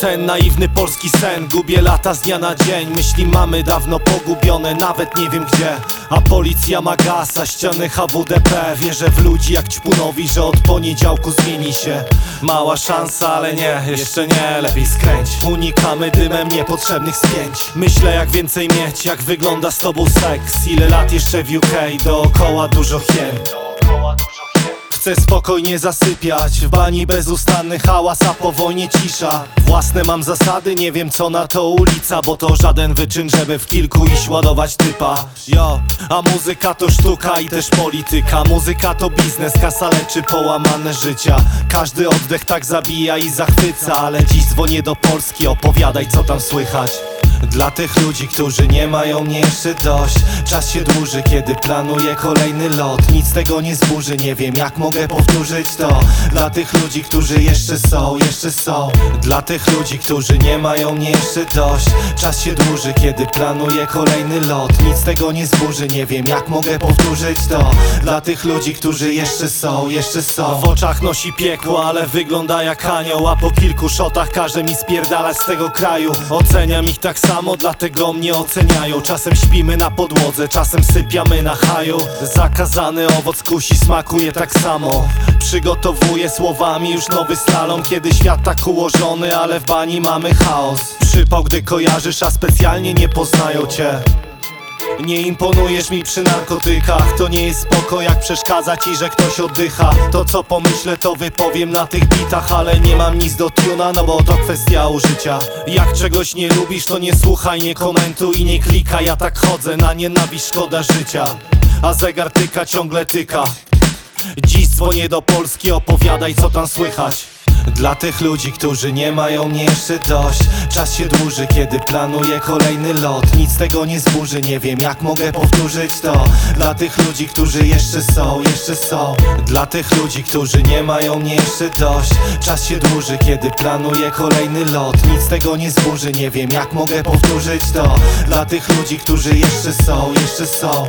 ten naiwny polski sen. Gubię lata z dnia na dzień. Myśli mamy dawno pogubione, nawet nie wiem gdzie. A policja ma gaz, a ściany HWDP Wierzę w ludzi jak ćpunowi, że od poniedziałku zmieni się. Mała szansa, ale nie, jeszcze nie, lepiej skręć. Unikamy dymem niepotrzebnych spięć. Myślę jak więcej mieć, jak wygląda z tobą seks. Ile lat jeszcze w UK, dookoła dużo hien Chcę spokojnie zasypiać. W bani bezustanny hałas, a po wojnie cisza. Własne mam zasady, nie wiem co na to ulica Bo to żaden wyczyn, żeby w kilku iść ładować typa. Jo, a muzyka to sztuka i też polityka. Muzyka to biznes, kasa leczy połamane życia. Każdy oddech tak zabija i zachwyca Ale dziś dzwonię do Polski, opowiadaj co tam słychać dla tych ludzi, którzy nie mają mnie jeszcze dość. Czas się dłuży, kiedy planuję kolejny lot. Nic tego nie zburzy, nie wiem jak mogę powtórzyć to. Dla tych ludzi, którzy jeszcze są, jeszcze są. Dla tych ludzi, którzy nie mają mnie jeszcze dość. Czas się dłuży, kiedy planuję kolejny lot. Nic tego nie zburzy, nie wiem jak mogę powtórzyć to. Dla tych ludzi, którzy jeszcze są, jeszcze są. W oczach nosi piekło, ale wygląda jak anioł A po kilku szotach każe mi spierdalać z tego kraju. Oceniam ich tak samo, dlatego mnie oceniają. Czasem śpimy na podłodze, czasem sypiamy na haju. Zakazany owoc kusi smakuje tak samo. Przygotowuję słowami już nowy slalom. Kiedy świat tak ułożony, ale w bani mamy chaos. Przypał, gdy kojarzysz, a specjalnie nie poznają cię nie imponujesz mi przy narkotykach. To nie jest spoko jak przeszkadza ci, że ktoś oddycha. To co pomyślę to wypowiem na tych bitach Ale nie mam nic do tuna, no bo to kwestia użycia. Jak czegoś nie lubisz to nie słuchaj, nie komentuj i nie klikaj. Ja tak chodzę, na nienawiść szkoda życia. A zegar tyka, ciągle tyka. Dziś dzwonię do Polski, opowiadaj co tam słychać dla tych ludzi, którzy nie mają mnie jeszcze dość. Czas się dłuży, kiedy planuję kolejny lot. Nic tego nie zburzy, nie wiem jak mogę powtórzyć to. Dla tych ludzi, którzy jeszcze są, jeszcze są. Dla tych ludzi, którzy nie mają mnie jeszcze dość. Czas się dłuży, kiedy planuję kolejny lot. Nic tego nie zburzy, nie wiem jak mogę powtórzyć to. Dla tych ludzi, którzy jeszcze są, jeszcze są